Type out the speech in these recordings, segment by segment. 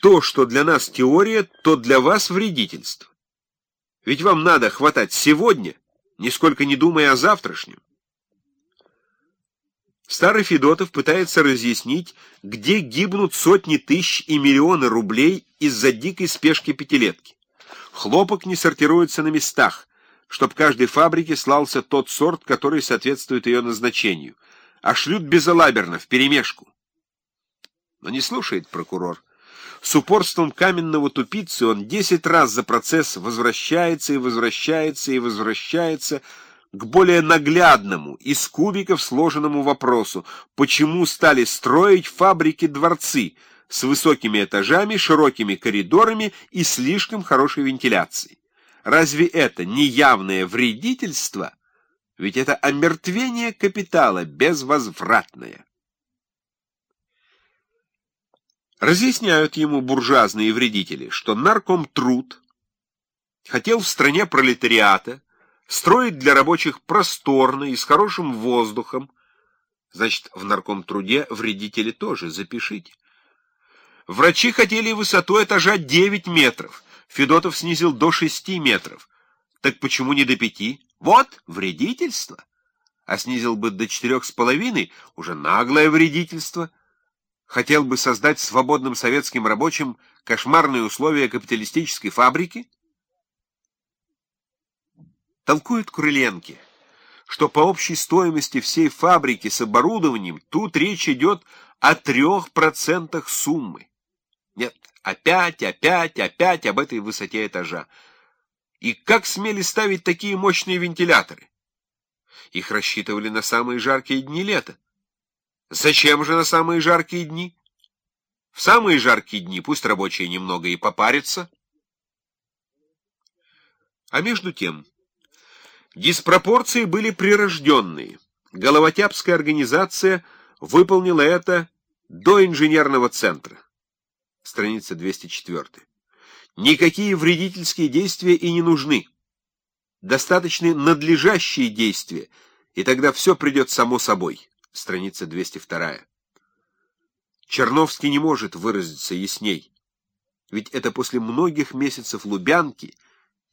То, что для нас теория, то для вас вредительство. Ведь вам надо хватать сегодня, нисколько не думая о завтрашнем. Старый Федотов пытается разъяснить, где гибнут сотни тысяч и миллионы рублей из-за дикой спешки пятилетки. Хлопок не сортируется на местах, чтоб каждой фабрике слался тот сорт, который соответствует ее назначению, а шлют безалаберно, вперемешку. Но не слушает прокурор. С упорством каменного тупицы он десять раз за процесс возвращается и возвращается и возвращается, к более наглядному, из кубиков сложенному вопросу, почему стали строить фабрики-дворцы с высокими этажами, широкими коридорами и слишком хорошей вентиляцией. Разве это не явное вредительство? Ведь это омертвение капитала безвозвратное. Разъясняют ему буржуазные вредители, что наркомтруд хотел в стране пролетариата строить для рабочих просторно и с хорошим воздухом. Значит, в наркомтруде вредители тоже, запишите. Врачи хотели высоту этажа 9 метров. Федотов снизил до 6 метров. Так почему не до 5? Вот вредительство. А снизил бы до четырех с половиной, уже наглое вредительство. Хотел бы создать свободным советским рабочим кошмарные условия капиталистической фабрики? Толкуют Крыленки, что по общей стоимости всей фабрики с оборудованием тут речь идет о трех процентах суммы. Нет, опять, опять, опять об этой высоте этажа. И как смели ставить такие мощные вентиляторы? Их рассчитывали на самые жаркие дни лета. Зачем же на самые жаркие дни? В самые жаркие дни пусть рабочие немного и попарятся. А между тем... Диспропорции были прирожденные. Головотяпская организация выполнила это до инженерного центра. Страница 204. Никакие вредительские действия и не нужны. Достаточны надлежащие действия, и тогда все придет само собой. Страница 202. Черновский не может выразиться ясней. Ведь это после многих месяцев Лубянки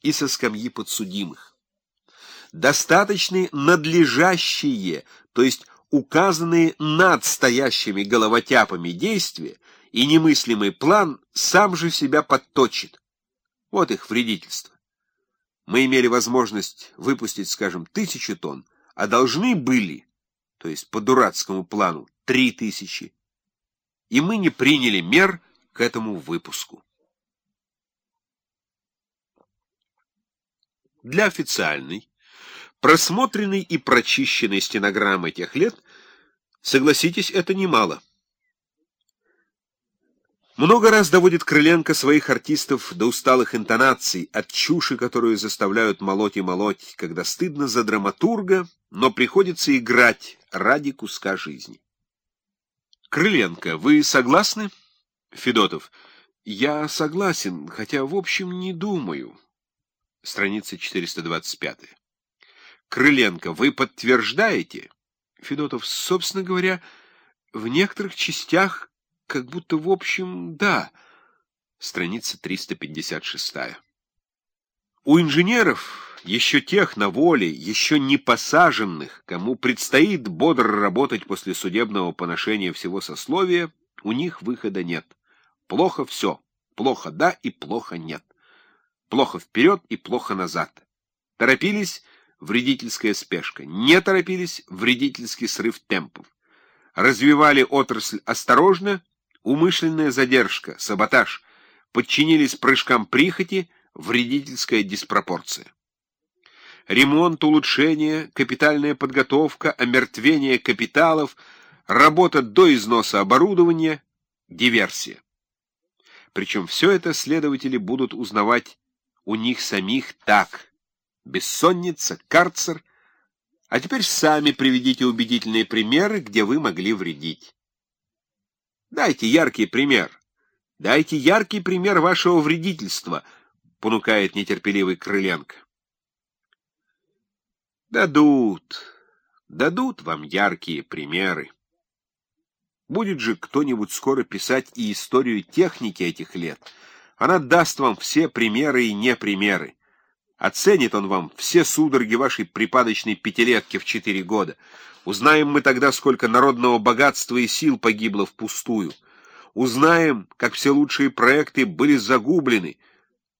и со скамьи подсудимых достаточны надлежащие, то есть указанные над стоящими головотяпами действия, и немыслимый план сам же себя подточит. Вот их вредительство. Мы имели возможность выпустить, скажем, тысячу тонн, а должны были, то есть по дурацкому плану, три тысячи. И мы не приняли мер к этому выпуску. Для официальной Просмотренной и прочищенной стенограммы тех лет, согласитесь, это немало. Много раз доводит Крыленко своих артистов до усталых интонаций, от чуши, которую заставляют молоть и молоть, когда стыдно за драматурга, но приходится играть ради куска жизни. Крыленко, вы согласны? Федотов. Я согласен, хотя в общем не думаю. Страница 425. Крыленко, вы подтверждаете? Федотов, собственно говоря, в некоторых частях, как будто в общем, да. Страница 356. У инженеров, еще тех на воле, еще не посаженных, кому предстоит бодро работать после судебного поношения всего сословия, у них выхода нет. Плохо все. Плохо да и плохо нет. Плохо вперед и плохо назад. Торопились вредительская спешка. Не торопились вредительский срыв темпов. Развивали отрасль осторожно, умышленная задержка, саботаж. Подчинились прыжкам прихоти, вредительская диспропорция. Ремонт, улучшение, капитальная подготовка, омертвение капиталов, работа до износа оборудования, диверсия. Причем все это следователи будут узнавать у них самих так – бессонница, карцер. А теперь сами приведите убедительные примеры, где вы могли вредить. Дайте яркий пример. Дайте яркий пример вашего вредительства, понукает нетерпеливый Крыленко. Дадут, дадут вам яркие примеры. Будет же кто-нибудь скоро писать и историю техники этих лет. Она даст вам все примеры и непримеры. Оценит он вам все судороги вашей припадочной пятилетки в четыре года. Узнаем мы тогда, сколько народного богатства и сил погибло впустую. Узнаем, как все лучшие проекты были загублены,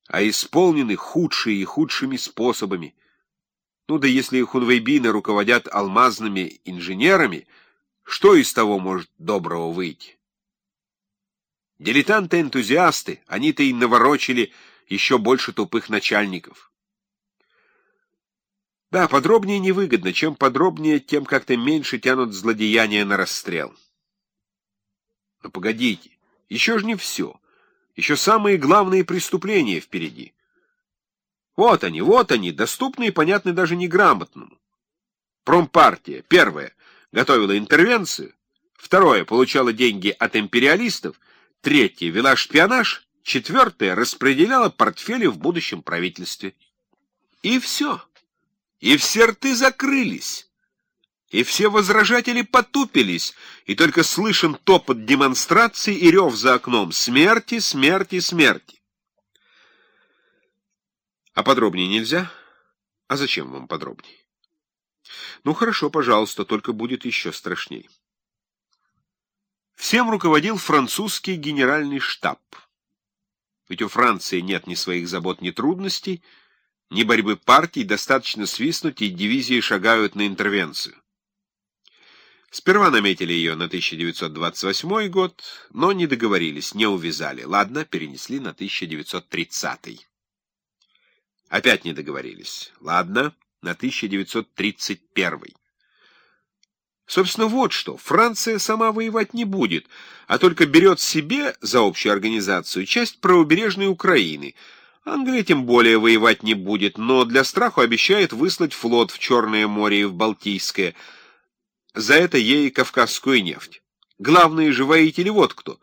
а исполнены худшие и худшими способами. Ну да если хунвейбины руководят алмазными инженерами, что из того может доброго выйти? Дилетанты-энтузиасты, они-то и наворочили еще больше тупых начальников. Да, подробнее невыгодно. Чем подробнее, тем как-то меньше тянут злодеяния на расстрел. Но погодите, еще же не все. Еще самые главные преступления впереди. Вот они, вот они, доступны и понятны даже неграмотному. Промпартия, первое, готовила интервенцию, второе, получала деньги от империалистов, третье, вела шпионаж, четвертое, распределяла портфели в будущем правительстве. И все. И все рты закрылись. И все возражатели потупились, и только слышен топот демонстраций и рев за окном «Смерти, смерти, смерти». А подробнее нельзя? А зачем вам подробнее? Ну хорошо, пожалуйста, только будет еще страшней. Всем руководил французский генеральный штаб. Ведь у Франции нет ни своих забот, ни трудностей, ни борьбы партий, достаточно свистнуть, и дивизии шагают на интервенцию. Сперва наметили ее на 1928 год, но не договорились, не увязали. Ладно, перенесли на 1930. Опять не договорились. Ладно, на 1931. Собственно, вот что. Франция сама воевать не будет, а только берет себе за общую организацию часть правобережной Украины. Англия тем более воевать не будет, но для страху обещает выслать флот в Черное море и в Балтийское. За это ей кавказскую нефть. Главные же воители вот кто.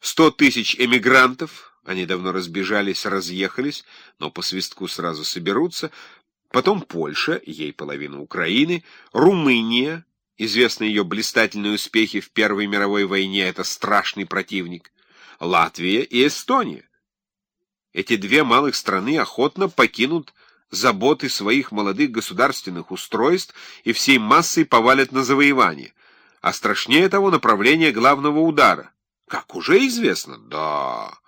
Сто тысяч эмигрантов, они давно разбежались, разъехались, но по свистку сразу соберутся. Потом Польша, ей половина Украины, Румыния, известны ее блистательные успехи в Первой мировой войне, это страшный противник, Латвия и Эстония. Эти две малых страны охотно покинут заботы своих молодых государственных устройств и всей массой повалят на завоевание. А страшнее того направление главного удара. Как уже известно? Да...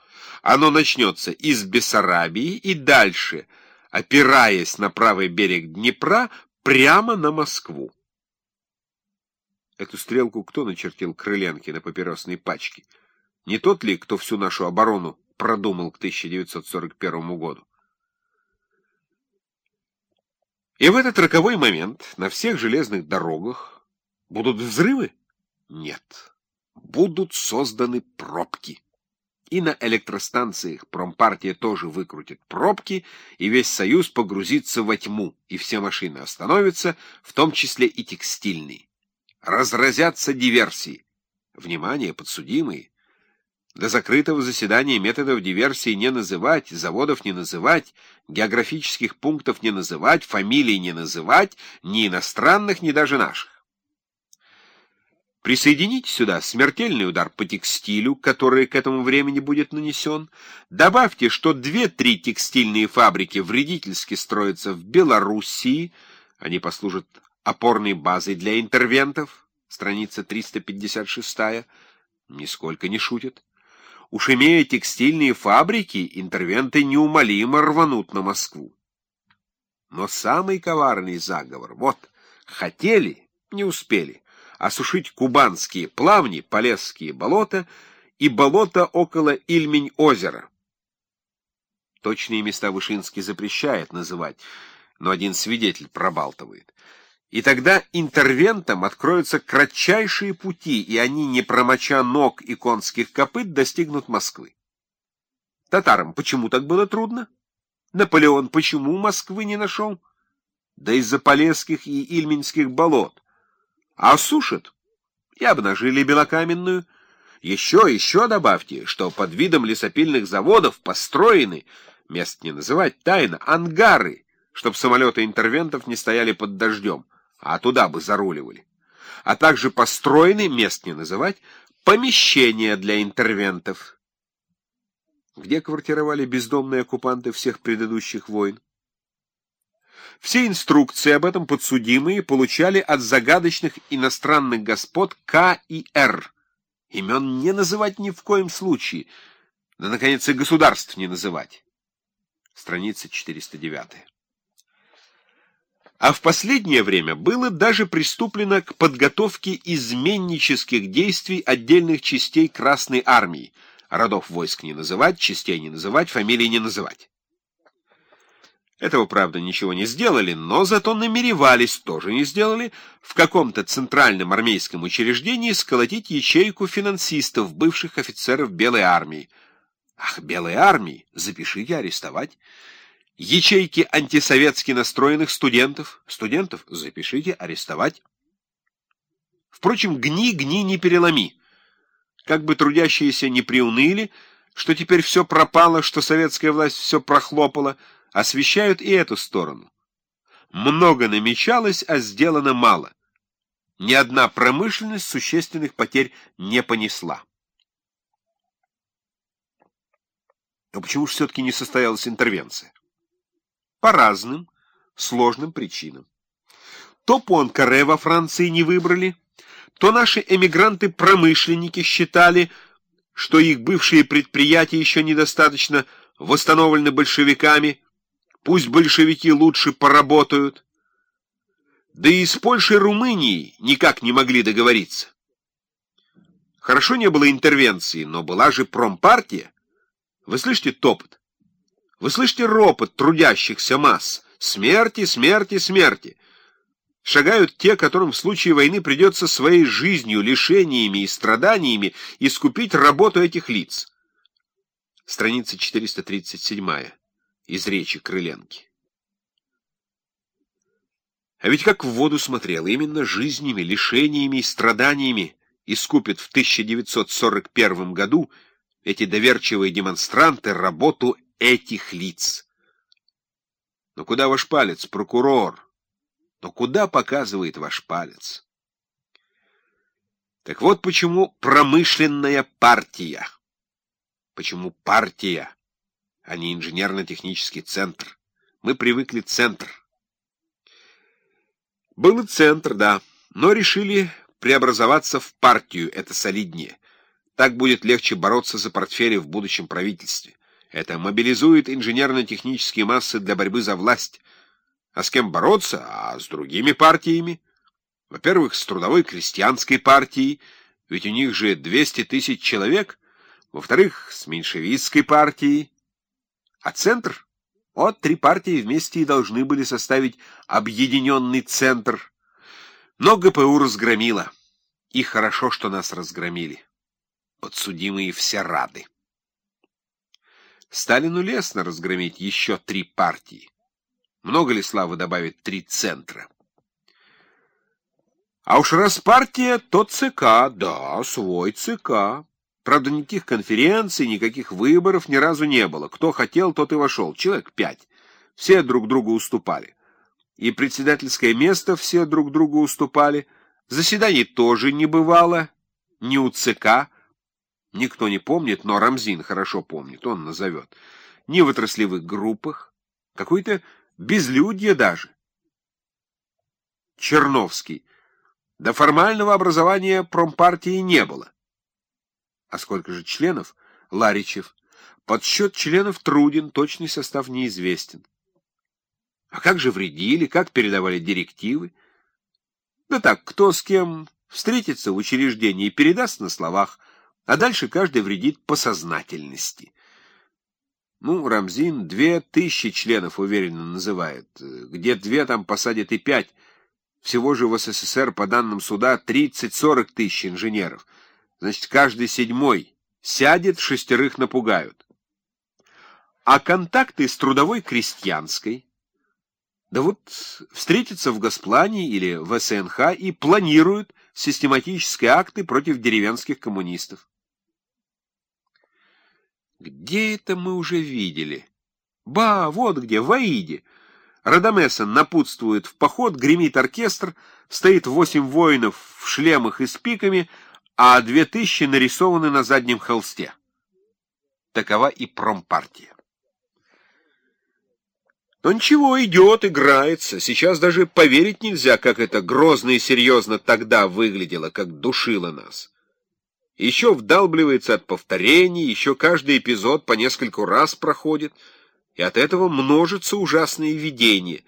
Оно начнется из Бессарабии и дальше, опираясь на правый берег Днепра, прямо на Москву. Эту стрелку кто начертил Крыленки на папиросной пачке? Не тот ли, кто всю нашу оборону продумал к 1941 году? И в этот роковой момент на всех железных дорогах будут взрывы? Нет. Будут созданы пробки. И на электростанциях промпартия тоже выкрутит пробки, и весь Союз погрузится во тьму, и все машины остановятся, в том числе и текстильные. Разразятся диверсии. Внимание, подсудимые! До закрытого заседания методов диверсии не называть, заводов не называть, географических пунктов не называть, фамилий не называть, ни иностранных, ни даже наших. Присоедините сюда смертельный удар по текстилю, который к этому времени будет нанесен. Добавьте, что две-три текстильные фабрики вредительски строятся в Белоруссии. Они послужат опорной базой для интервентов. Страница 356. Нисколько не шутят. Уж имея текстильные фабрики, интервенты неумолимо рванут на Москву. Но самый коварный заговор, вот, хотели, не успели осушить кубанские плавни, полесские болота и болота около Ильмень-озера. Точные места Вышинский запрещает называть, но один свидетель пробалтывает. И тогда интервентам откроются кратчайшие пути, и они, не промоча ног и конских копыт, достигнут Москвы. Татарам почему так было трудно? Наполеон почему Москвы не нашел? Да из-за Полесских и Ильменских болот а осушат и обнажили белокаменную. Еще, еще добавьте, что под видом лесопильных заводов построены, мест не называть тайно, ангары, чтоб самолеты интервентов не стояли под дождем, а туда бы заруливали. А также построены, мест не называть, Помещения для интервентов. Где квартировали бездомные оккупанты всех предыдущих войн? Все инструкции об этом подсудимые получали от загадочных иностранных господ К и Р. Имен не называть ни в коем случае, да, наконец, и государств не называть. Страница 409. А в последнее время было даже приступлено к подготовке изменнических действий отдельных частей Красной Армии. Родов войск не называть, частей не называть, фамилий не называть. Этого, правда, ничего не сделали, но зато намеревались, тоже не сделали, в каком-то центральном армейском учреждении сколотить ячейку финансистов, бывших офицеров Белой армии. Ах, Белой армии! Запишите арестовать. Ячейки антисоветски настроенных студентов. Студентов запишите арестовать. Впрочем, гни, гни, не переломи. Как бы трудящиеся не приуныли, что теперь все пропало, что советская власть все прохлопала, освещают и эту сторону. Много намечалось, а сделано мало. Ни одна промышленность существенных потерь не понесла. Но почему же все-таки не состоялась интервенция? По разным, сложным причинам. То Пуанкаре во Франции не выбрали, то наши эмигранты-промышленники считали, что их бывшие предприятия еще недостаточно восстановлены большевиками, Пусть большевики лучше поработают. Да и с Польшей и Румынией никак не могли договориться. Хорошо не было интервенции, но была же промпартия. Вы слышите топот? Вы слышите ропот трудящихся масс? Смерти, смерти, смерти. Шагают те, которым в случае войны придется своей жизнью, лишениями и страданиями искупить работу этих лиц. Страница 437 из речи Крыленки. А ведь как в воду смотрел, именно жизнями, лишениями и страданиями искупят в 1941 году эти доверчивые демонстранты работу этих лиц. Но куда ваш палец, прокурор? Но куда показывает ваш палец? Так вот почему промышленная партия. Почему партия? А не инженерно-технический центр. Мы привыкли центр. Был и центр, да, но решили преобразоваться в партию, это солиднее. Так будет легче бороться за портфели в будущем правительстве. Это мобилизует инженерно-технические массы для борьбы за власть. А с кем бороться? А с другими партиями. Во-первых, с трудовой крестьянской партией, ведь у них же 200 тысяч человек. Во-вторых, с меньшевистской партией. А центр? Вот три партии вместе и должны были составить объединенный центр. Но ГПУ разгромила. И хорошо, что нас разгромили. Подсудимые все рады. Сталину лестно разгромить еще три партии. Много ли славы добавит три центра? А уж раз партия, то ЦК, да, свой ЦК. Правда, никаких конференций, никаких выборов ни разу не было. Кто хотел, тот и вошел. Человек пять. Все друг другу уступали. И председательское место все друг другу уступали. Заседаний тоже не бывало. Ни у ЦК. Никто не помнит, но Рамзин хорошо помнит, он назовет. Ни в отраслевых группах. Какое-то безлюдье даже. Черновский. До формального образования промпартии не было. А сколько же членов? Ларичев. Подсчет членов труден, точный состав неизвестен. А как же вредили, как передавали директивы? Да так, кто с кем встретится в учреждении и передаст на словах, а дальше каждый вредит по сознательности. Ну, Рамзин две тысячи членов уверенно называет. Где две, там посадят и пять. Всего же в СССР, по данным суда, 30-40 тысяч инженеров — Значит, каждый седьмой сядет, шестерых напугают. А контакты с трудовой крестьянской, да вот встретятся в Госплане или в СНХ и планируют систематические акты против деревенских коммунистов. Где это мы уже видели? Ба, вот где, в Аиде. Радамесон напутствует в поход, гремит оркестр, стоит восемь воинов в шлемах и с пиками, а две тысячи нарисованы на заднем холсте. Такова и промпартия. Но ничего, идет, играется. Сейчас даже поверить нельзя, как это грозно и серьезно тогда выглядело, как душило нас. Еще вдалбливается от повторений, еще каждый эпизод по нескольку раз проходит, и от этого множатся ужасные видения.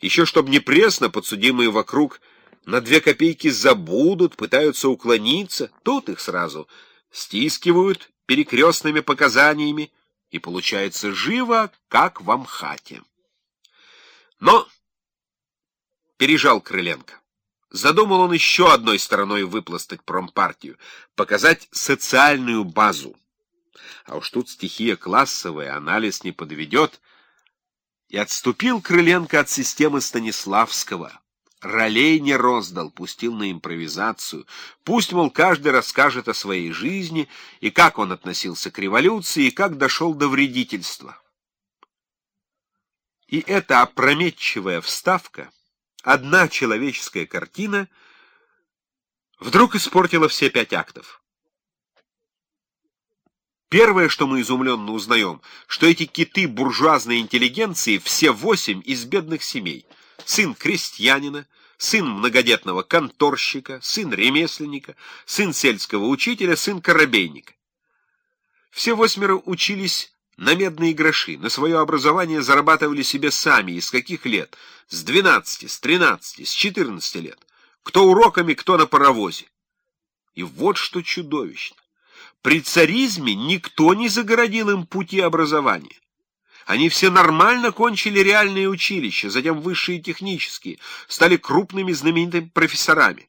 Еще, чтобы не пресно, подсудимые вокруг на две копейки забудут, пытаются уклониться, тут их сразу стискивают перекрестными показаниями, и получается живо, как в Амхате. Но пережал Крыленко. Задумал он еще одной стороной выпластать промпартию, показать социальную базу. А уж тут стихия классовая, анализ не подведет. И отступил Крыленко от системы Станиславского. Ролей не роздал, пустил на импровизацию. Пусть, мол, каждый расскажет о своей жизни, и как он относился к революции, и как дошел до вредительства. И эта опрометчивая вставка, одна человеческая картина, вдруг испортила все пять актов. Первое, что мы изумленно узнаем, что эти киты буржуазной интеллигенции все восемь из бедных семей. Сын крестьянина, сын многодетного конторщика, сын ремесленника, сын сельского учителя, сын корабейника. Все восьмеро учились на медные гроши, на свое образование зарабатывали себе сами, из каких лет? С 12, с 13, с 14 лет. Кто уроками, кто на паровозе. И вот что чудовищно. При царизме никто не загородил им пути образования. Они все нормально кончили реальные училища, затем высшие технические, стали крупными знаменитыми профессорами.